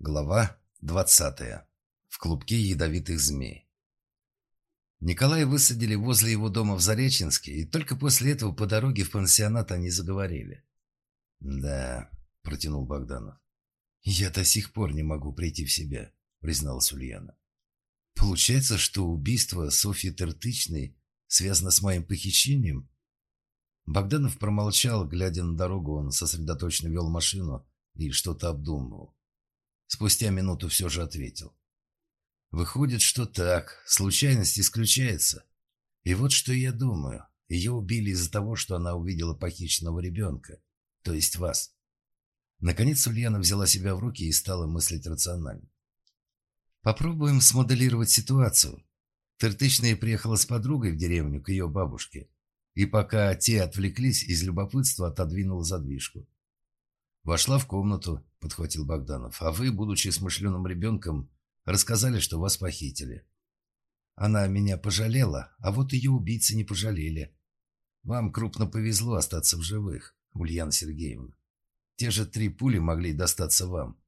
Глава 20. В клубке ядовитых змей. Николая высадили возле его дома в Зареченске, и только после этого по дороге в пансионат они заговорили. «Да», — протянул Богданов. «Я до сих пор не могу прийти в себя», — призналась Ульяна. «Получается, что убийство Софьи Тертычной связано с моим похищением?» Богданов промолчал, глядя на дорогу, он сосредоточенно вел машину и что-то обдумывал. Спустя минуту все же ответил. Выходит, что так, случайность исключается. И вот что я думаю. Ее убили из-за того, что она увидела похищенного ребенка, то есть вас. Наконец Ульяна взяла себя в руки и стала мыслить рационально. Попробуем смоделировать ситуацию. Тертычная приехала с подругой в деревню к ее бабушке, и пока те отвлеклись, из любопытства отодвинула задвижку. Вошла в комнату, — подхватил Богданов. «А вы, будучи смышленым ребенком, рассказали, что вас похитили. Она меня пожалела, а вот ее убийцы не пожалели. Вам крупно повезло остаться в живых, Ульяна Сергеевна. Те же три пули могли достаться вам.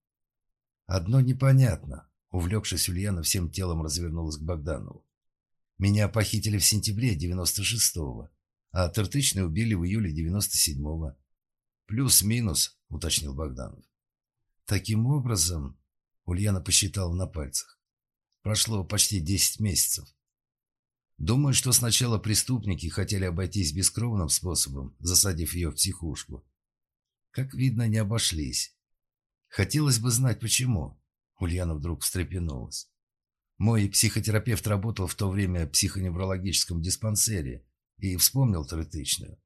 Одно непонятно. Увлекшись, Ульяна всем телом развернулась к Богданову. Меня похитили в сентябре 96-го, а Тыртычный убили в июле 97-го. Плюс-минус, уточнил Богданов. Таким образом, Ульяна посчитала на пальцах, прошло почти 10 месяцев. Думаю, что сначала преступники хотели обойтись бескровным способом, засадив ее в психушку. Как видно, не обошлись. Хотелось бы знать, почему. Ульяна вдруг встрепенулась. Мой психотерапевт работал в то время в психоневрологическом диспансере и вспомнил третычную.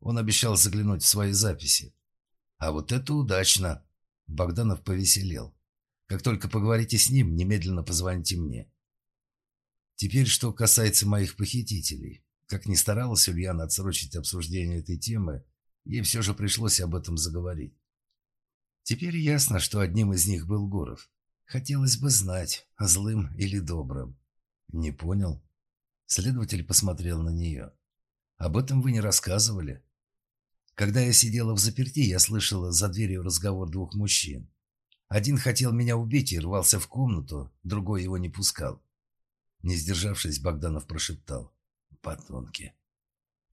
Он обещал заглянуть в свои записи. А вот это удачно. Богданов повеселел. «Как только поговорите с ним, немедленно позвоните мне». Теперь, что касается моих похитителей. Как ни старалась Ульяна отсрочить обсуждение этой темы, ей все же пришлось об этом заговорить. Теперь ясно, что одним из них был Гуров. Хотелось бы знать, злым или добрым. Не понял. Следователь посмотрел на нее. Об этом вы не рассказывали. Когда я сидела в заперти, я слышала за дверью разговор двух мужчин. Один хотел меня убить и рвался в комнату, другой его не пускал. Не сдержавшись, Богданов прошептал. «Подонки!»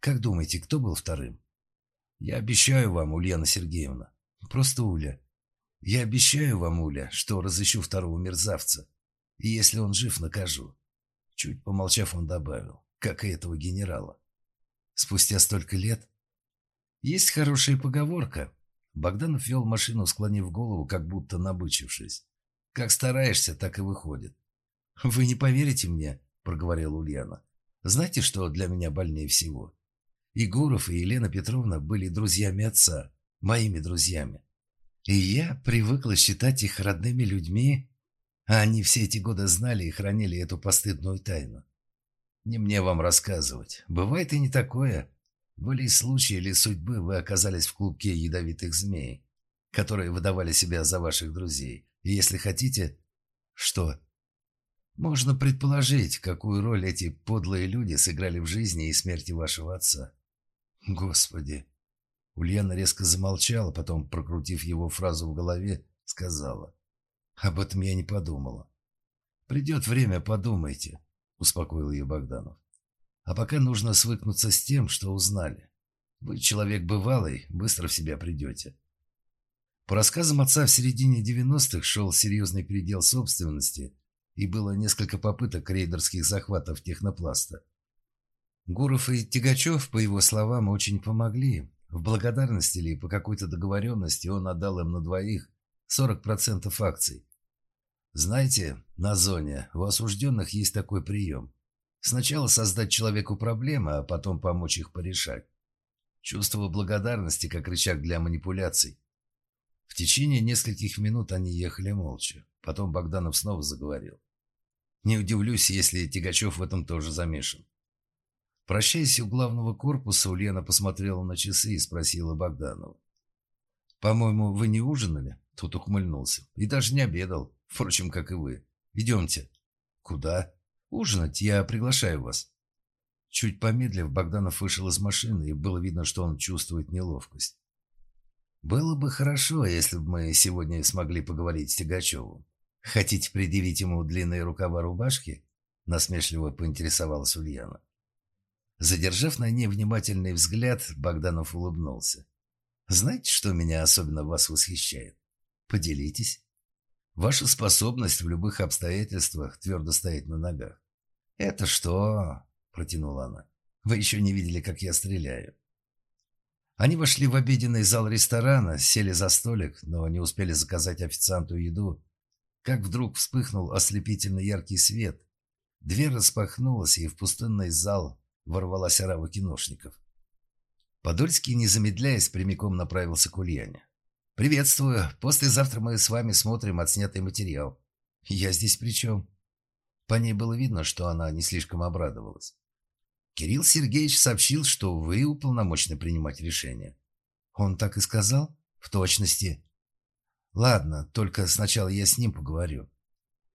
«Как думаете, кто был вторым?» «Я обещаю вам, Ульяна Сергеевна. Просто Уля. Я обещаю вам, Уля, что разыщу второго мерзавца. И если он жив, накажу». Чуть помолчав, он добавил. «Как и этого генерала». Спустя столько лет есть хорошая поговорка. Богданов вел машину, склонив голову, как будто набычившись. Как стараешься, так и выходит. «Вы не поверите мне», — проговорила Ульяна. «Знаете, что для меня больнее всего? Егоров и Елена Петровна были друзьями отца, моими друзьями. И я привыкла считать их родными людьми, а они все эти годы знали и хранили эту постыдную тайну. Не мне вам рассказывать. Бывает и не такое. Были случаи или судьбы вы оказались в клубке ядовитых змей, которые выдавали себя за ваших друзей. И если хотите... Что? Можно предположить, какую роль эти подлые люди сыграли в жизни и смерти вашего отца. Господи. Ульяна резко замолчала, потом, прокрутив его фразу в голове, сказала. Об этом я не подумала. Придет время, подумайте, успокоил ее Богданов. А пока нужно свыкнуться с тем, что узнали. Вы человек бывалый, быстро в себя придете. По рассказам отца, в середине 90-х шел серьезный передел собственности, и было несколько попыток рейдерских захватов технопласта. Гуров и Тягачев, по его словам, очень помогли. В благодарность или по какой-то договоренности он отдал им на двоих 40% акций. Знаете, на зоне у осужденных есть такой прием. Сначала создать человеку проблемы, а потом помочь их порешать. Чувство благодарности как рычаг для манипуляций. В течение нескольких минут они ехали молча. Потом Богданов снова заговорил. Не удивлюсь, если Тягачев в этом тоже замешан. Прощаясь у главного корпуса, Ульяна посмотрела на часы и спросила Богданова. «По-моему, вы не ужинали?» Тут ухмыльнулся. «И даже не обедал. Впрочем, как и вы. Идемте». «Куда?» «Ужинать я приглашаю вас». Чуть помедлив, Богданов вышел из машины, и было видно, что он чувствует неловкость. «Было бы хорошо, если бы мы сегодня смогли поговорить с Тягачевым. Хотите предъявить ему длинные рукава рубашки?» Насмешливо поинтересовалась Ульяна. Задержав на ней внимательный взгляд, Богданов улыбнулся. «Знаете, что меня особенно вас восхищает? Поделитесь. Ваша способность в любых обстоятельствах твердо стоять на ногах. «Это что?» – протянула она. «Вы еще не видели, как я стреляю». Они вошли в обеденный зал ресторана, сели за столик, но не успели заказать официанту еду, как вдруг вспыхнул ослепительно яркий свет. Дверь распахнулась, и в пустынный зал ворвалась орава киношников. Подольский, не замедляясь, прямиком направился к Ульяне. «Приветствую. Послезавтра мы с вами смотрим отснятый материал. Я здесь при чем?» По ней было видно, что она не слишком обрадовалась. «Кирилл Сергеевич сообщил, что вы уполномочены принимать решения». «Он так и сказал?» «В точности». «Ладно, только сначала я с ним поговорю».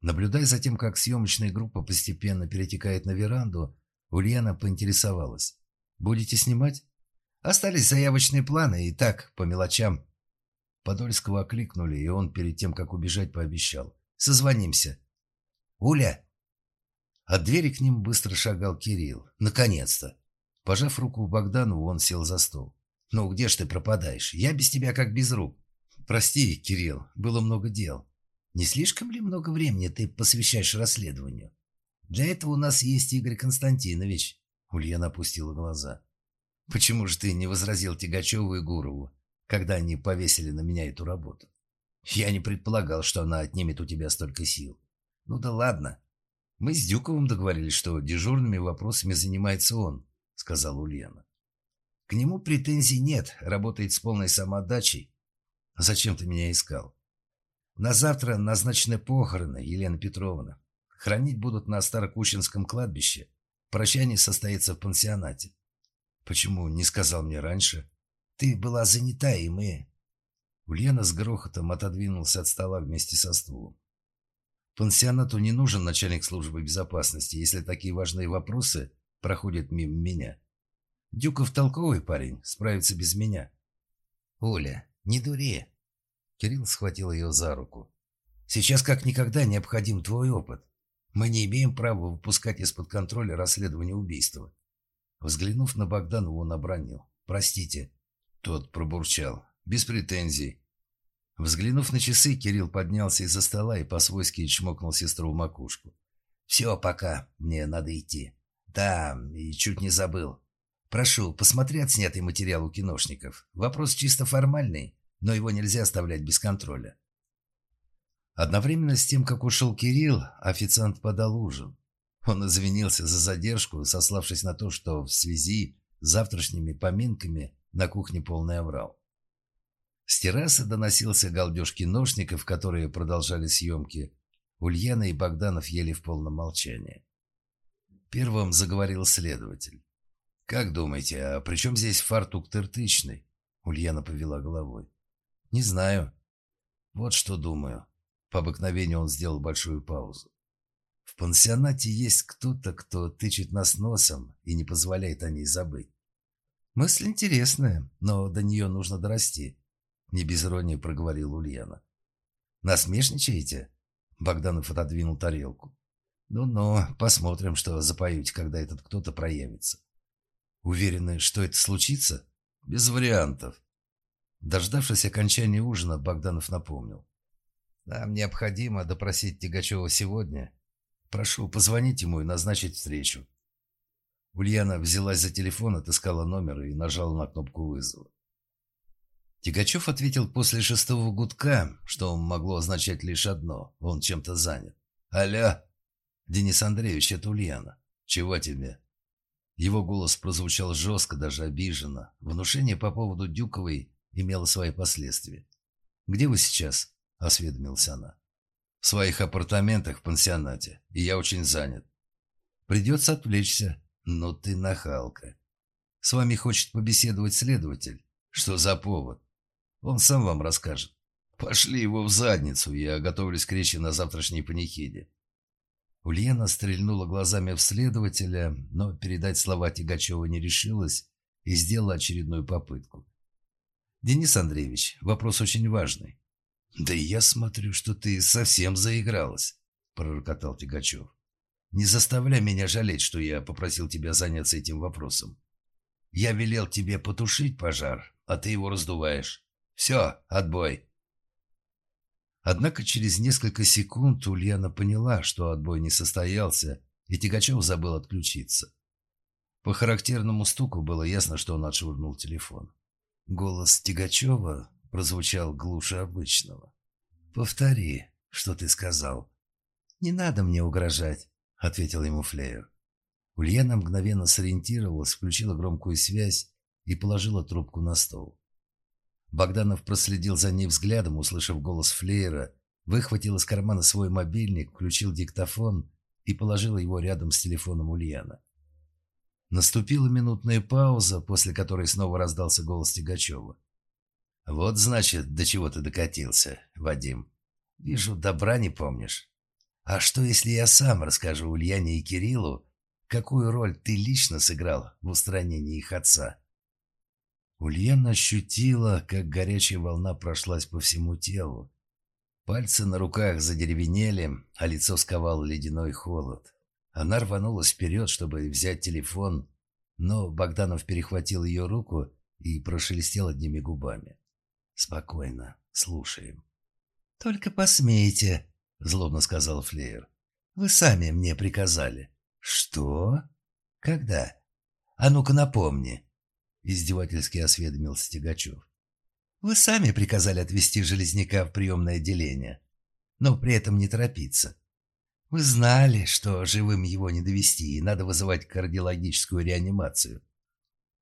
Наблюдая за тем, как съемочная группа постепенно перетекает на веранду, Ульяна поинтересовалась. «Будете снимать?» «Остались заявочные планы, и так, по мелочам». Подольского окликнули, и он перед тем, как убежать, пообещал. «Созвонимся». «Уля!» От двери к ним быстро шагал Кирилл. Наконец-то. Пожав руку Богдану, он сел за стол. «Ну, где ж ты пропадаешь? Я без тебя как без рук». «Прости, Кирилл, было много дел. Не слишком ли много времени ты посвящаешь расследованию? Для этого у нас есть Игорь Константинович». Ульяна опустила глаза. «Почему же ты не возразил Тягачеву и Гурову, когда они повесили на меня эту работу? Я не предполагал, что она отнимет у тебя столько сил. Ну да ладно, «Мы с Дюковым договорились, что дежурными вопросами занимается он», — сказала Ульяна. «К нему претензий нет, работает с полной самоотдачей. Зачем ты меня искал?» «На завтра назначены похороны, Елена Петровна. Хранить будут на Старокущинском кладбище. Прощание состоится в пансионате». «Почему не сказал мне раньше?» «Ты была занята, и мы...» Ульяна с грохотом отодвинулась от стола вместе со стулом. Пансионату не нужен начальник службы безопасности, если такие важные вопросы проходят мимо меня. Дюков толковый парень, справится без меня. Оля, не дури. Кирилл схватил ее за руку. Сейчас как никогда необходим твой опыт. Мы не имеем права выпускать из-под контроля расследование убийства. Взглянув на Богдана, он обронил. «Простите». Тот пробурчал. «Без претензий. Взглянув на часы, Кирилл поднялся из-за стола и по-свойски чмокнул сестру в макушку. «Все, пока. Мне надо идти. Да, и чуть не забыл. Прошу, посмотри отснятый материал у киношников. Вопрос чисто формальный, но его нельзя оставлять без контроля». Одновременно с тем, как ушел Кирилл, официант подал ужин. Он извинился за задержку, сославшись на то, что в связи с завтрашними поминками на кухне полный оврал. С террасы доносился галдеж киношников, которые продолжали съемки. Ульяна и Богданов ели в полном молчании. Первым заговорил следователь. «Как думаете, а при чем здесь фартук тыртычный?» Ульяна повела головой. «Не знаю». «Вот что думаю». По обыкновению он сделал большую паузу. «В пансионате есть кто-то, кто тычет нас носом и не позволяет о ней забыть. Мысль интересная, но до нее нужно дорасти. Не без иронии проговорил Ульяна. «Насмешничаете?» Богданов отодвинул тарелку. «Ну-ну, посмотрим, что запоете, когда этот кто-то проявится». «Уверены, что это случится?» «Без вариантов». Дождавшись окончания ужина, Богданов напомнил. «Нам необходимо допросить Тягачева сегодня. Прошу, позвонить ему и назначить встречу». Ульяна взялась за телефон, отыскала номер и нажала на кнопку вызова. Тигачев ответил после шестого гудка, что могло означать лишь одно – он чем-то занят. «Алло!» «Денис Андреевич, это Ульяна. Чего тебе?» Его голос прозвучал жестко, даже обиженно. Внушение по поводу Дюковой имело свои последствия. «Где вы сейчас?» – осведомилась она. «В своих апартаментах в пансионате, и я очень занят. Придется отвлечься. Но ты нахалка. С вами хочет побеседовать следователь. Что за повод?» Он сам вам расскажет. Пошли его в задницу, я готовлюсь к речи на завтрашней панихиде. Ульяна стрельнула глазами в следователя, но передать слова Тигачева не решилась и сделала очередную попытку. Денис Андреевич, вопрос очень важный. Да я смотрю, что ты совсем заигралась, пророкотал Тигачев. Не заставляй меня жалеть, что я попросил тебя заняться этим вопросом. Я велел тебе потушить пожар, а ты его раздуваешь. Все, отбой. Однако через несколько секунд Ульяна поняла, что отбой не состоялся, и Тигачев забыл отключиться. По характерному стуку было ясно, что он отшвырнул телефон. Голос Тигачева прозвучал глуше обычного. «Повтори, что ты сказал». «Не надо мне угрожать», — ответил ему Флеер. Ульяна мгновенно сориентировалась, включила громкую связь и положила трубку на стол. Богданов проследил за ней взглядом, услышав голос Флеера, выхватил из кармана свой мобильник, включил диктофон и положил его рядом с телефоном Ульяна. Наступила минутная пауза, после которой снова раздался голос Тигачева. «Вот, значит, до чего ты докатился, Вадим. Вижу, добра не помнишь. А что, если я сам расскажу Ульяне и Кириллу, какую роль ты лично сыграл в устранении их отца?» Ульяна ощутила, как горячая волна прошлась по всему телу. Пальцы на руках задеревенели, а лицо сковал ледяной холод. Она рванулась вперед, чтобы взять телефон, но Богданов перехватил ее руку и прошелестел одними губами. «Спокойно, слушаем». «Только посмейте», — злобно сказал Флеер. «Вы сами мне приказали». «Что? Когда? А ну-ка напомни», — издевательски осведомился Тягачев. «Вы сами приказали отвезти Железняка в приемное отделение, но при этом не торопиться. Вы знали, что живым его не довести, и надо вызывать кардиологическую реанимацию.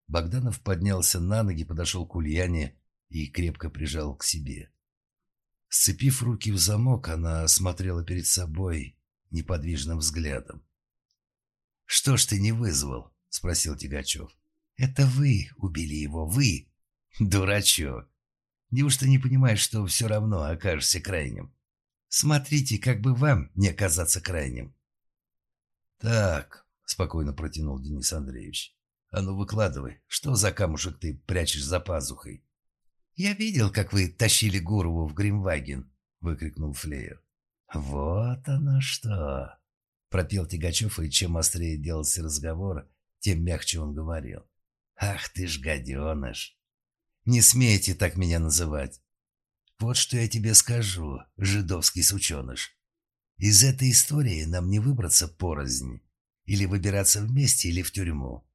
Богданов поднялся на ноги, подошел к Ульяне и крепко прижал к себе. Сцепив руки в замок, она смотрела перед собой неподвижным взглядом. «Что ж ты не вызвал?» — спросил Тигачев. «Это вы убили его, вы!» «Дурачок! Неужто не понимаешь, что все равно окажешься крайним?» Смотрите, как бы вам не оказаться крайним. Так, спокойно протянул Денис Андреевич. А ну выкладывай, что за камушек ты прячешь за пазухой? Я видел, как вы тащили Гурову в Гримваген, выкрикнул Флеер. Вот оно что! Пропел Тигачев, и чем острее делался разговор, тем мягче он говорил. «Ах ты ж гаденыш! Не смейте так меня называть! Вот что я тебе скажу, жидовский сученыш. Из этой истории нам не выбраться порознь. Или выбираться вместе, или в тюрьму.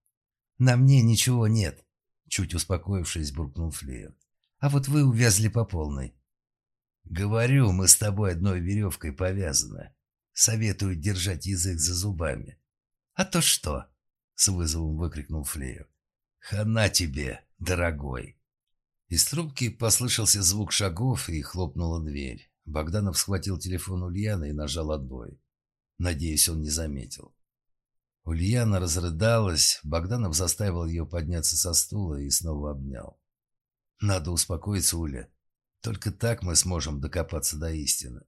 На мне ничего нет, чуть успокоившись, буркнул Флеер. А вот вы увязли по полной. Говорю, мы с тобой одной веревкой повязаны. Советую держать язык за зубами. А то что? С вызовом выкрикнул Флеер. Хана тебе, дорогой. Из трубки послышался звук шагов и хлопнула дверь. Богданов схватил телефон Ульяны и нажал отбой. Надеюсь, он не заметил. Ульяна разрыдалась, Богданов заставил ее подняться со стула и снова обнял. «Надо успокоиться, Уля. Только так мы сможем докопаться до истины».